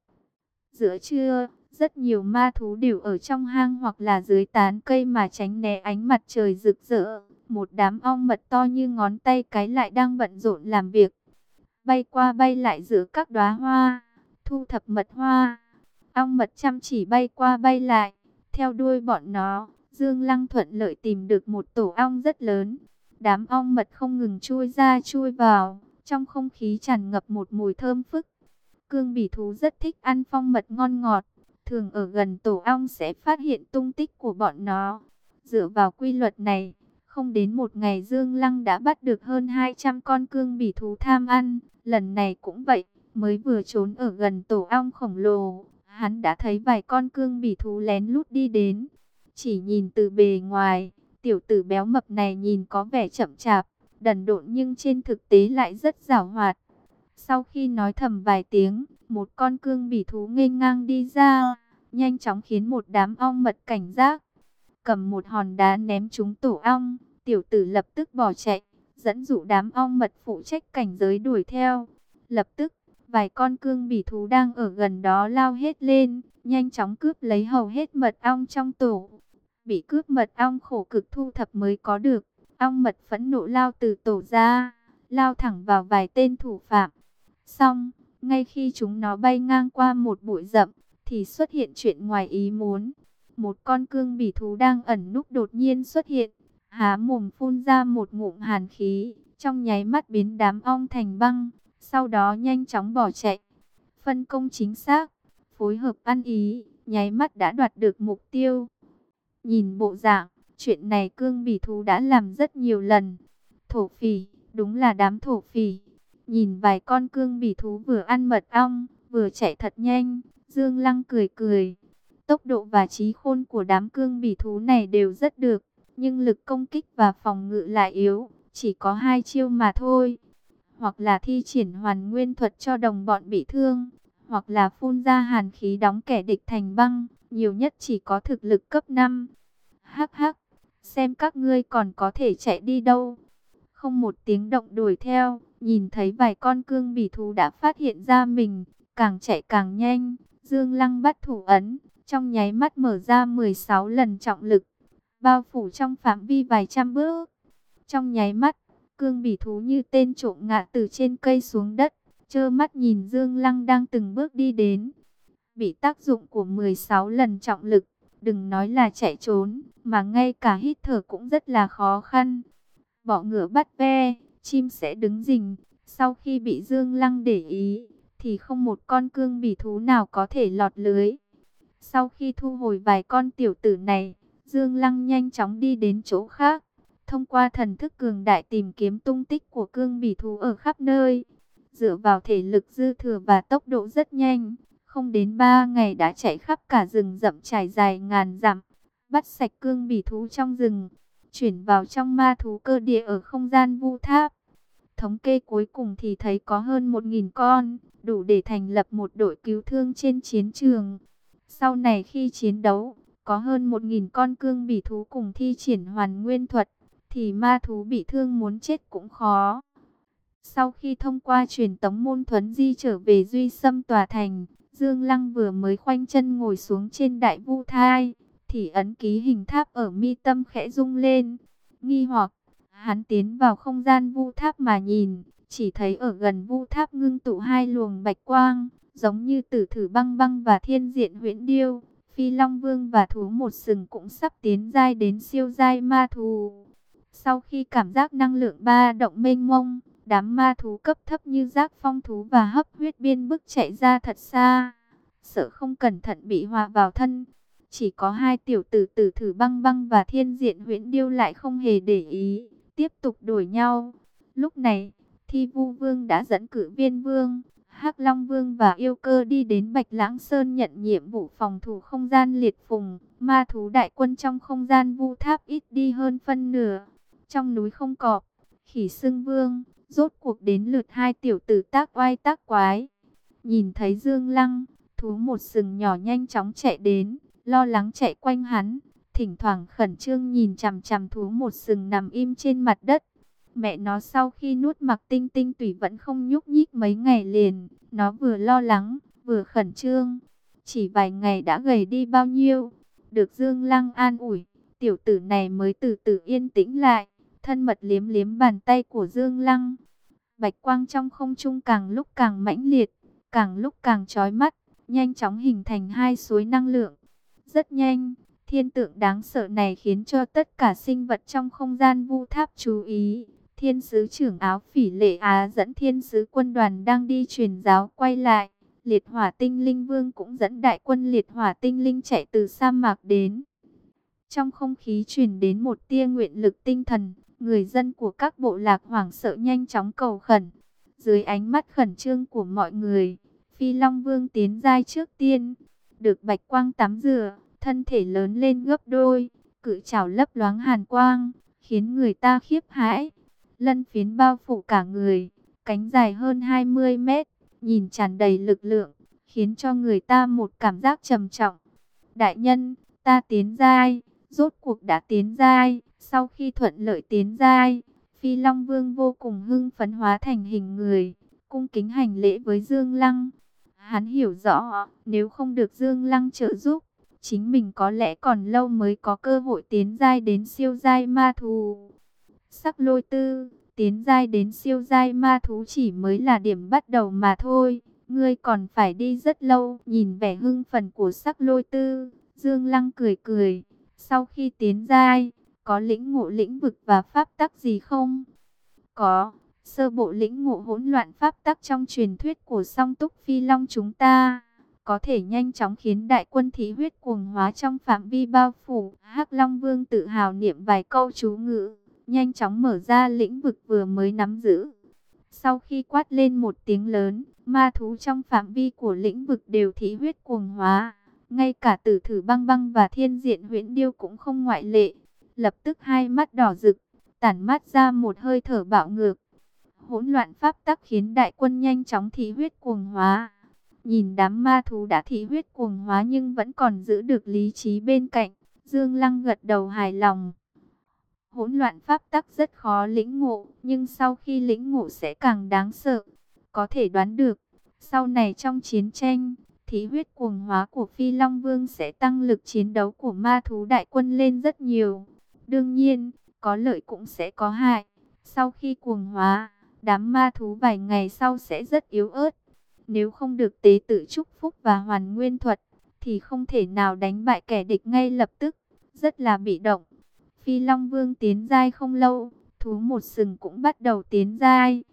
Giữa trưa, rất nhiều ma thú đều ở trong hang hoặc là dưới tán cây mà tránh né ánh mặt trời rực rỡ. Một đám ong mật to như ngón tay cái lại đang bận rộn làm việc. Bay qua bay lại giữa các đóa hoa, thu thập mật hoa. Ong mật chăm chỉ bay qua bay lại, theo đuôi bọn nó. Dương Lăng thuận lợi tìm được một tổ ong rất lớn. Đám ong mật không ngừng chui ra chui vào, trong không khí tràn ngập một mùi thơm phức. Cương bỉ thú rất thích ăn phong mật ngon ngọt, thường ở gần tổ ong sẽ phát hiện tung tích của bọn nó. Dựa vào quy luật này, không đến một ngày Dương Lăng đã bắt được hơn 200 con cương bỉ thú tham ăn. Lần này cũng vậy, mới vừa trốn ở gần tổ ong khổng lồ, hắn đã thấy vài con cương bỉ thú lén lút đi đến. Chỉ nhìn từ bề ngoài, tiểu tử béo mập này nhìn có vẻ chậm chạp, đần độn nhưng trên thực tế lại rất giảo hoạt. Sau khi nói thầm vài tiếng, một con cương bỉ thú nghênh ngang đi ra, nhanh chóng khiến một đám ong mật cảnh giác. Cầm một hòn đá ném trúng tổ ong, tiểu tử lập tức bỏ chạy, dẫn dụ đám ong mật phụ trách cảnh giới đuổi theo. Lập tức, vài con cương bỉ thú đang ở gần đó lao hết lên, nhanh chóng cướp lấy hầu hết mật ong trong tổ. Bị cướp mật ong khổ cực thu thập mới có được, ong mật phẫn nộ lao từ tổ ra, lao thẳng vào vài tên thủ phạm. Xong, ngay khi chúng nó bay ngang qua một bụi rậm, thì xuất hiện chuyện ngoài ý muốn. Một con cương bỉ thú đang ẩn núp đột nhiên xuất hiện, há mồm phun ra một ngụm hàn khí, trong nháy mắt biến đám ong thành băng, sau đó nhanh chóng bỏ chạy. Phân công chính xác, phối hợp ăn ý, nháy mắt đã đoạt được mục tiêu. Nhìn bộ dạng, chuyện này cương bỉ thú đã làm rất nhiều lần. Thổ phỉ, đúng là đám thổ phỉ. Nhìn vài con cương bỉ thú vừa ăn mật ong, vừa chạy thật nhanh, Dương Lăng cười cười. Tốc độ và trí khôn của đám cương bỉ thú này đều rất được, nhưng lực công kích và phòng ngự lại yếu, chỉ có hai chiêu mà thôi. Hoặc là thi triển hoàn nguyên thuật cho đồng bọn bị thương, hoặc là phun ra hàn khí đóng kẻ địch thành băng, nhiều nhất chỉ có thực lực cấp 5. Hắc hắc, xem các ngươi còn có thể chạy đi đâu. Không một tiếng động đuổi theo, nhìn thấy vài con cương bỉ thú đã phát hiện ra mình, càng chạy càng nhanh. Dương Lăng bắt thủ ấn, trong nháy mắt mở ra 16 lần trọng lực, bao phủ trong phạm vi vài trăm bước. Trong nháy mắt, cương bỉ thú như tên trộm ngã từ trên cây xuống đất, trơ mắt nhìn Dương Lăng đang từng bước đi đến. Bị tác dụng của 16 lần trọng lực, đừng nói là chạy trốn, mà ngay cả hít thở cũng rất là khó khăn. Bỏ ngựa bắt ve, chim sẽ đứng rình, sau khi bị Dương Lăng để ý, thì không một con cương bỉ thú nào có thể lọt lưới. Sau khi thu hồi vài con tiểu tử này, Dương Lăng nhanh chóng đi đến chỗ khác, thông qua thần thức cường đại tìm kiếm tung tích của cương bỉ thú ở khắp nơi. Dựa vào thể lực dư thừa và tốc độ rất nhanh, không đến ba ngày đã chạy khắp cả rừng rậm trải dài ngàn dặm, bắt sạch cương bỉ thú trong rừng, chuyển vào trong ma thú cơ địa ở không gian vu tháp. Thống kê cuối cùng thì thấy có hơn 1.000 con, đủ để thành lập một đội cứu thương trên chiến trường. Sau này khi chiến đấu, có hơn 1.000 con cương bỉ thú cùng thi triển hoàn nguyên thuật, thì ma thú bị thương muốn chết cũng khó. Sau khi thông qua truyền tống môn thuấn di trở về Duy Sâm Tòa Thành, Dương Lăng vừa mới khoanh chân ngồi xuống trên đại vu thai, thì ấn ký hình tháp ở mi tâm khẽ rung lên. Nghi hoặc, hắn tiến vào không gian vu tháp mà nhìn, chỉ thấy ở gần vu tháp ngưng tụ hai luồng bạch quang, giống như tử thử băng băng và thiên diện huyễn điêu. Phi Long Vương và thú một sừng cũng sắp tiến giai đến siêu giai ma thú. Sau khi cảm giác năng lượng ba động mênh mông, đám ma thú cấp thấp như giác phong thú và hấp huyết biên bức chạy ra thật xa. Sợ không cẩn thận bị hòa vào thân. Chỉ có hai tiểu tử tử thử băng băng và thiên diện huyễn điêu lại không hề để ý, tiếp tục đuổi nhau. Lúc này, Thi Vu Vương đã dẫn cử viên vương, hắc Long Vương và yêu cơ đi đến Bạch Lãng Sơn nhận nhiệm vụ phòng thủ không gian liệt phùng. Ma thú đại quân trong không gian vu tháp ít đi hơn phân nửa. Trong núi không cọp, khỉ xương vương, rốt cuộc đến lượt hai tiểu tử tác oai tác quái. Nhìn thấy Dương Lăng, thú một sừng nhỏ nhanh chóng chạy đến, lo lắng chạy quanh hắn. Thỉnh thoảng khẩn trương nhìn chằm chằm thú một sừng nằm im trên mặt đất. Mẹ nó sau khi nuốt mặc tinh tinh tủy vẫn không nhúc nhích mấy ngày liền. Nó vừa lo lắng, vừa khẩn trương. Chỉ vài ngày đã gầy đi bao nhiêu. Được Dương Lăng an ủi, tiểu tử này mới từ từ yên tĩnh lại. Thân mật liếm liếm bàn tay của Dương Lăng. Bạch quang trong không trung càng lúc càng mãnh liệt, càng lúc càng chói mắt, nhanh chóng hình thành hai suối năng lượng. Rất nhanh, thiên tượng đáng sợ này khiến cho tất cả sinh vật trong không gian vu tháp chú ý. Thiên sứ trưởng áo phỉ lệ Á dẫn thiên sứ quân đoàn đang đi truyền giáo quay lại. Liệt hỏa tinh linh vương cũng dẫn đại quân liệt hỏa tinh linh chạy từ sa mạc đến. Trong không khí truyền đến một tia nguyện lực tinh thần, người dân của các bộ lạc hoảng sợ nhanh chóng cầu khẩn. Dưới ánh mắt khẩn trương của mọi người, Phi Long Vương tiến giai trước tiên, được bạch quang tắm rửa, thân thể lớn lên gấp đôi, cự trảo lấp loáng hàn quang, khiến người ta khiếp hãi. Lân phiến bao phủ cả người, cánh dài hơn 20 mét, nhìn tràn đầy lực lượng, khiến cho người ta một cảm giác trầm trọng. Đại nhân, ta tiến giai, rốt cuộc đã tiến giai, sau khi thuận lợi tiến giai, Phi Long Vương vô cùng hưng phấn hóa thành hình người, cung kính hành lễ với Dương Lăng. Hắn hiểu rõ, nếu không được Dương Lăng trợ giúp, chính mình có lẽ còn lâu mới có cơ hội tiến giai đến siêu giai ma thú. Sắc lôi tư, tiến giai đến siêu giai ma thú chỉ mới là điểm bắt đầu mà thôi. Ngươi còn phải đi rất lâu. Nhìn vẻ hưng phần của sắc lôi tư, Dương Lăng cười cười. Sau khi tiến giai, có lĩnh ngộ lĩnh vực và pháp tắc gì không? Có, sơ bộ lĩnh ngộ hỗn loạn pháp tắc trong truyền thuyết của song túc phi long chúng ta có thể nhanh chóng khiến đại quân thí huyết cuồng hóa trong phạm vi bao phủ. Hắc Long Vương tự hào niệm vài câu chú ngữ, nhanh chóng mở ra lĩnh vực vừa mới nắm giữ. Sau khi quát lên một tiếng lớn, ma thú trong phạm vi của lĩnh vực đều thí huyết cuồng hóa. Ngay cả tử thử băng băng và thiên diện huyễn điêu cũng không ngoại lệ. Lập tức hai mắt đỏ rực, tản mắt ra một hơi thở bạo ngược. Hỗn loạn pháp tắc khiến đại quân nhanh chóng thí huyết cuồng hóa. Nhìn đám ma thú đã thí huyết cuồng hóa nhưng vẫn còn giữ được lý trí bên cạnh. Dương Lăng gật đầu hài lòng. Hỗn loạn pháp tắc rất khó lĩnh ngộ, nhưng sau khi lĩnh ngộ sẽ càng đáng sợ. Có thể đoán được, sau này trong chiến tranh, thí huyết cuồng hóa của Phi Long Vương sẽ tăng lực chiến đấu của ma thú đại quân lên rất nhiều. Đương nhiên, có lợi cũng sẽ có hại. Sau khi cuồng hóa, đám ma thú vài ngày sau sẽ rất yếu ớt. Nếu không được tế tự chúc phúc và hoàn nguyên thuật, thì không thể nào đánh bại kẻ địch ngay lập tức. Rất là bị động. Phi Long Vương tiến giai không lâu, thú một sừng cũng bắt đầu tiến giai.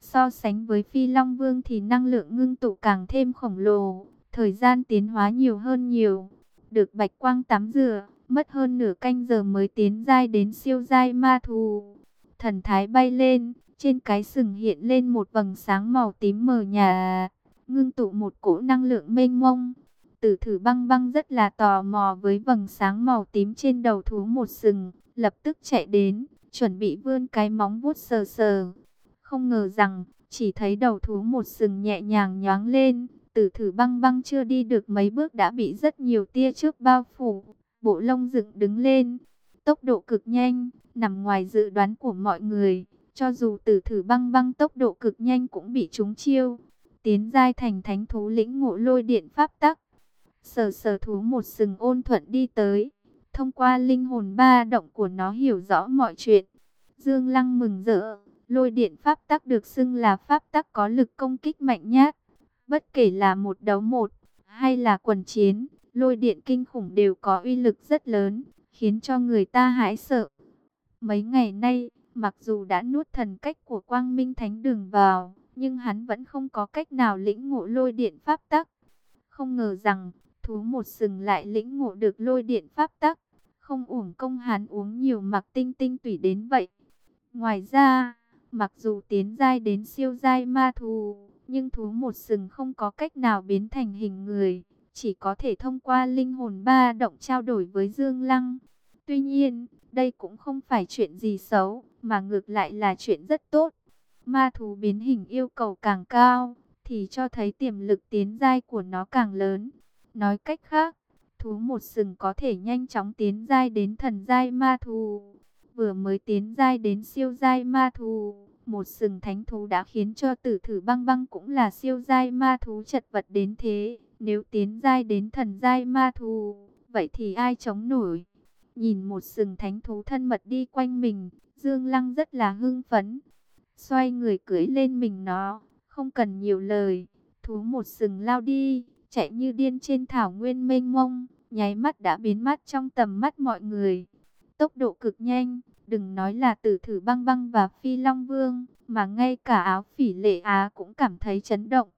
So sánh với Phi Long Vương thì năng lượng ngưng tụ càng thêm khổng lồ, thời gian tiến hóa nhiều hơn nhiều. Được bạch quang tắm rửa, mất hơn nửa canh giờ mới tiến giai đến siêu giai ma thú. Thần thái bay lên, trên cái sừng hiện lên một vầng sáng màu tím mờ nhà, ngưng tụ một cỗ năng lượng mênh mông. Tử thử băng băng rất là tò mò với vầng sáng màu tím trên đầu thú một sừng, lập tức chạy đến, chuẩn bị vươn cái móng vuốt sờ sờ. Không ngờ rằng, chỉ thấy đầu thú một sừng nhẹ nhàng nhoáng lên, tử thử băng băng chưa đi được mấy bước đã bị rất nhiều tia trước bao phủ, bộ lông dựng đứng lên, tốc độ cực nhanh, nằm ngoài dự đoán của mọi người. Cho dù tử thử băng băng tốc độ cực nhanh cũng bị trúng chiêu. Tiến giai thành thánh thú lĩnh ngộ lôi điện pháp tắc. Sờ sờ thú một sừng ôn thuận đi tới. Thông qua linh hồn ba động của nó hiểu rõ mọi chuyện. Dương Lăng mừng rỡ. Lôi điện pháp tắc được xưng là pháp tắc có lực công kích mạnh nhất. Bất kể là một đấu một hay là quần chiến, lôi điện kinh khủng đều có uy lực rất lớn, khiến cho người ta hãi sợ. Mấy ngày nay, Mặc dù đã nuốt thần cách của Quang Minh Thánh Đường vào, nhưng hắn vẫn không có cách nào lĩnh ngộ lôi điện pháp tắc. Không ngờ rằng, thú một sừng lại lĩnh ngộ được lôi điện pháp tắc. Không uổng công hắn uống nhiều mặc tinh tinh tủy đến vậy. Ngoài ra, mặc dù tiến giai đến siêu giai ma thú, nhưng thú một sừng không có cách nào biến thành hình người. Chỉ có thể thông qua linh hồn ba động trao đổi với Dương Lăng. Tuy nhiên, đây cũng không phải chuyện gì xấu mà ngược lại là chuyện rất tốt. Ma thú biến hình yêu cầu càng cao, thì cho thấy tiềm lực tiến giai của nó càng lớn. Nói cách khác, thú một sừng có thể nhanh chóng tiến giai đến thần giai ma thú. Vừa mới tiến giai đến siêu giai ma thú, một sừng thánh thú đã khiến cho tử thử băng băng cũng là siêu giai ma thú chật vật đến thế. Nếu tiến giai đến thần giai ma thú, vậy thì ai chống nổi? Nhìn một sừng thánh thú thân mật đi quanh mình, Dương Lăng rất là hưng phấn. Xoay người cưỡi lên mình nó, không cần nhiều lời. Thú một sừng lao đi, chạy như điên trên thảo nguyên mênh mông, nháy mắt đã biến mất trong tầm mắt mọi người. Tốc độ cực nhanh, đừng nói là tử thử băng băng và phi long vương, mà ngay cả áo phỉ lệ Á cũng cảm thấy chấn động.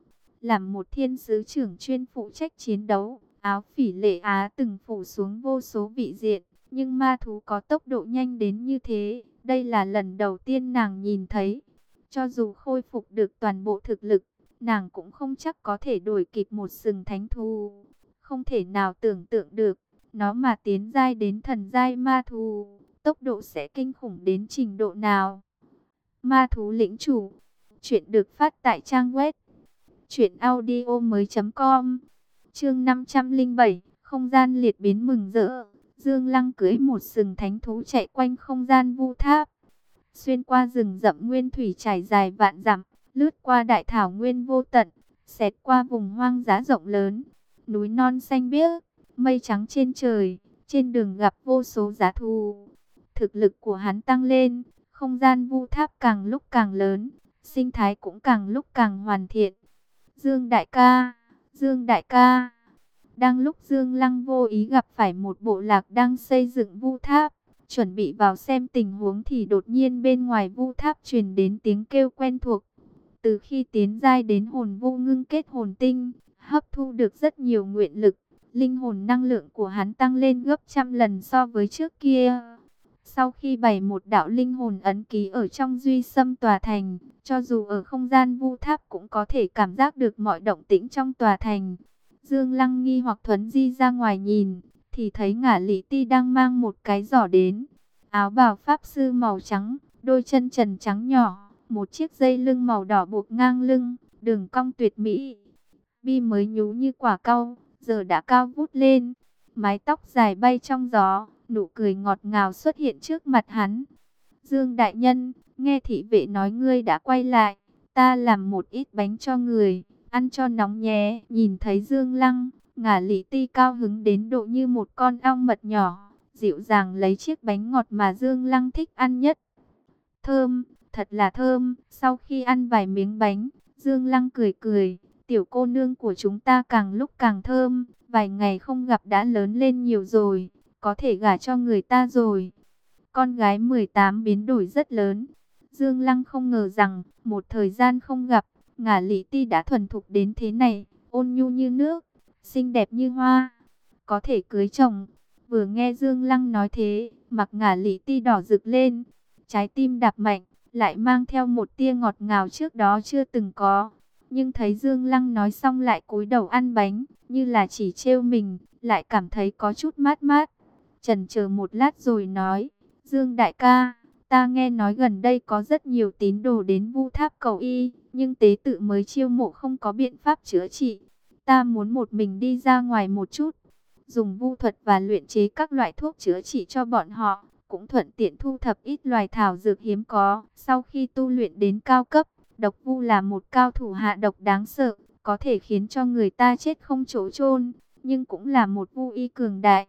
Làm một thiên sứ trưởng chuyên phụ trách chiến đấu, áo phỉ lệ Á từng phủ xuống vô số vị diện, nhưng ma thú có tốc độ nhanh đến như thế, đây là lần đầu tiên nàng nhìn thấy. Cho dù khôi phục được toàn bộ thực lực, nàng cũng không chắc có thể đổi kịp một sừng thánh thú. Không thể nào tưởng tượng được, nó mà tiến giai đến thần giai ma thú, tốc độ sẽ kinh khủng đến trình độ nào. Ma thú lĩnh chủ, chuyện được phát tại trang web truyệnaudiomoi.com. Chương 507, không gian liệt biến mừng rỡ. Dương Lăng cưới một sừng thánh thú chạy quanh không gian vu tháp. Xuyên qua rừng rậm nguyên thủy trải dài vạn dặm, lướt qua đại thảo nguyên vô tận, xẹt qua vùng hoang giá rộng lớn, núi non xanh biếc, mây trắng trên trời, trên đường gặp vô số giá thù. Thực lực của hắn tăng lên, không gian vu tháp càng lúc càng lớn, sinh thái cũng càng lúc càng hoàn thiện. Dương đại ca, Dương đại ca. Đang lúc Dương Lăng vô ý gặp phải một bộ lạc đang xây dựng vu tháp, chuẩn bị vào xem tình huống thì đột nhiên bên ngoài vu tháp truyền đến tiếng kêu quen thuộc. Từ khi tiến giai đến hồn vu ngưng kết hồn tinh, hấp thu được rất nhiều nguyện lực, linh hồn năng lượng của hắn tăng lên gấp trăm lần so với trước kia. Sau khi bày một đạo linh hồn ấn ký ở trong duy sâm tòa thành, cho dù ở không gian vu tháp cũng có thể cảm giác được mọi động tĩnh trong tòa thành. Dương Lăng nghi hoặc thuấn di ra ngoài nhìn, thì thấy ngả lý ti đang mang một cái giỏ đến. Áo bào pháp sư màu trắng, đôi chân trần trắng nhỏ, một chiếc dây lưng màu đỏ buộc ngang lưng, đường cong tuyệt mỹ. Bi mới nhú như quả cau, giờ đã cao vút lên. Mái tóc dài bay trong gió, nụ cười ngọt ngào xuất hiện trước mặt hắn. Dương Đại Nhân, nghe thị vệ nói ngươi đã quay lại, ta làm một ít bánh cho người ăn cho nóng nhé. Nhìn thấy Dương Lăng, ngả lý ti cao hứng đến độ như một con ong mật nhỏ, dịu dàng lấy chiếc bánh ngọt mà Dương Lăng thích ăn nhất. Thơm, thật là thơm, sau khi ăn vài miếng bánh, Dương Lăng cười cười, tiểu cô nương của chúng ta càng lúc càng thơm, vài ngày không gặp đã lớn lên nhiều rồi, có thể gả cho người ta rồi. Con gái 18 biến đổi rất lớn, Dương Lăng không ngờ rằng, một thời gian không gặp, Ngả lý ti đã thuần thục đến thế này, ôn nhu như nước, xinh đẹp như hoa, có thể cưới chồng. Vừa nghe Dương Lăng nói thế, mặc ngả lý ti đỏ rực lên, trái tim đạp mạnh, lại mang theo một tia ngọt ngào trước đó chưa từng có. Nhưng thấy Dương Lăng nói xong lại cúi đầu ăn bánh, như là chỉ trêu mình, lại cảm thấy có chút mát mát. Trần chờ một lát rồi nói, Dương đại ca, ta nghe nói gần đây có rất nhiều tín đồ đến vu tháp cầu y, nhưng tế tự mới chiêu mộ không có biện pháp chữa trị. Ta muốn một mình đi ra ngoài một chút, dùng vu thuật và luyện chế các loại thuốc chữa trị cho bọn họ, cũng thuận tiện thu thập ít loài thảo dược hiếm có. Sau khi tu luyện đến cao cấp, độc vu là một cao thủ hạ độc đáng sợ, có thể khiến cho người ta chết không chỗ chôn, nhưng cũng là một vu y cường đại.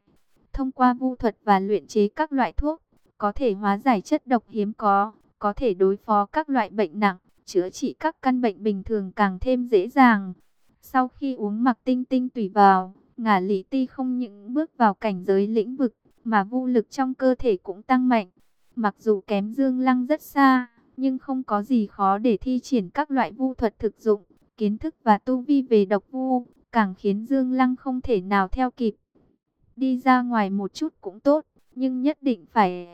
Thông qua vu thuật và luyện chế các loại thuốc, có thể hóa giải chất độc hiếm có, có thể đối phó các loại bệnh nặng, chữa trị các căn bệnh bình thường càng thêm dễ dàng. Sau khi uống mặc tinh tinh tùy vào, ngả lý ti không những bước vào cảnh giới lĩnh vực, mà vu lực trong cơ thể cũng tăng mạnh. Mặc dù kém Dương Lăng rất xa, nhưng không có gì khó để thi triển các loại vu thuật thực dụng, kiến thức và tu vi về độc vu, càng khiến Dương Lăng không thể nào theo kịp. Đi ra ngoài một chút cũng tốt, nhưng nhất định phải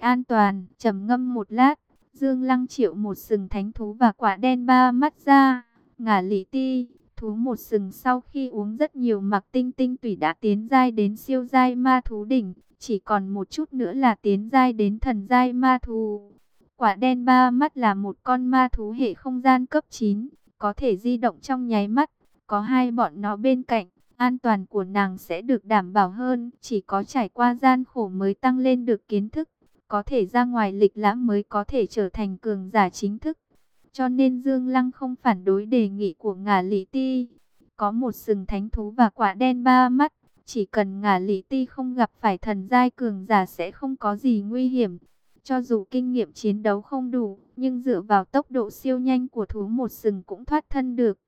an toàn, trầm ngâm một lát, Dương Lăng triệu một sừng thánh thú và quả đen ba mắt ra, ngả lý ti, thú một sừng sau khi uống rất nhiều mặc tinh tinh tủy đã tiến giai đến siêu giai ma thú đỉnh, chỉ còn một chút nữa là tiến giai đến thần giai ma thú. Quả đen ba mắt là một con ma thú hệ không gian cấp 9, có thể di động trong nháy mắt, có hai bọn nó bên cạnh, an toàn của nàng sẽ được đảm bảo hơn, chỉ có trải qua gian khổ mới tăng lên được kiến thức, có thể ra ngoài lịch lãm mới có thể trở thành cường giả chính thức. Cho nên Dương Lăng không phản đối đề nghị của ngả lý ti. Có một sừng thánh thú và quả đen ba mắt. Chỉ cần ngả lý ti không gặp phải thần giai cường giả sẽ không có gì nguy hiểm. Cho dù kinh nghiệm chiến đấu không đủ, nhưng dựa vào tốc độ siêu nhanh của thú một sừng cũng thoát thân được.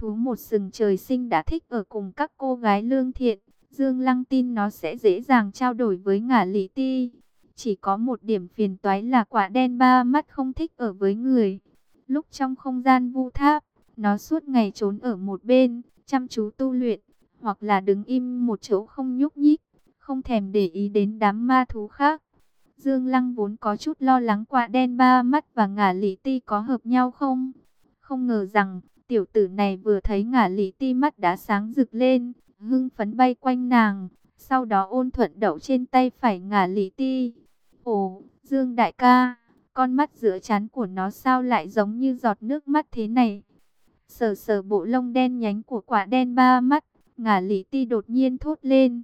Thú một sừng trời sinh đã thích ở cùng các cô gái lương thiện. Dương Lăng tin nó sẽ dễ dàng trao đổi với ngả lý ti. Chỉ có một điểm phiền toái là quả đen ba mắt không thích ở với người. Lúc trong không gian vu tháp, nó suốt ngày trốn ở một bên, chăm chú tu luyện, hoặc là đứng im một chỗ không nhúc nhích, không thèm để ý đến đám ma thú khác. Dương Lăng vốn có chút lo lắng quả đen ba mắt và ngả lý ti có hợp nhau không? Không ngờ rằng, tiểu tử này vừa thấy ngả lý ti mắt đã sáng rực lên, hưng phấn bay quanh nàng, sau đó ôn thuận đậu trên tay phải ngả lý ti. Ồ, Dương đại ca, con mắt giữa chán của nó sao lại giống như giọt nước mắt thế này? Sờ sờ bộ lông đen nhánh của quả đen ba mắt, ngả lý ti đột nhiên thốt lên.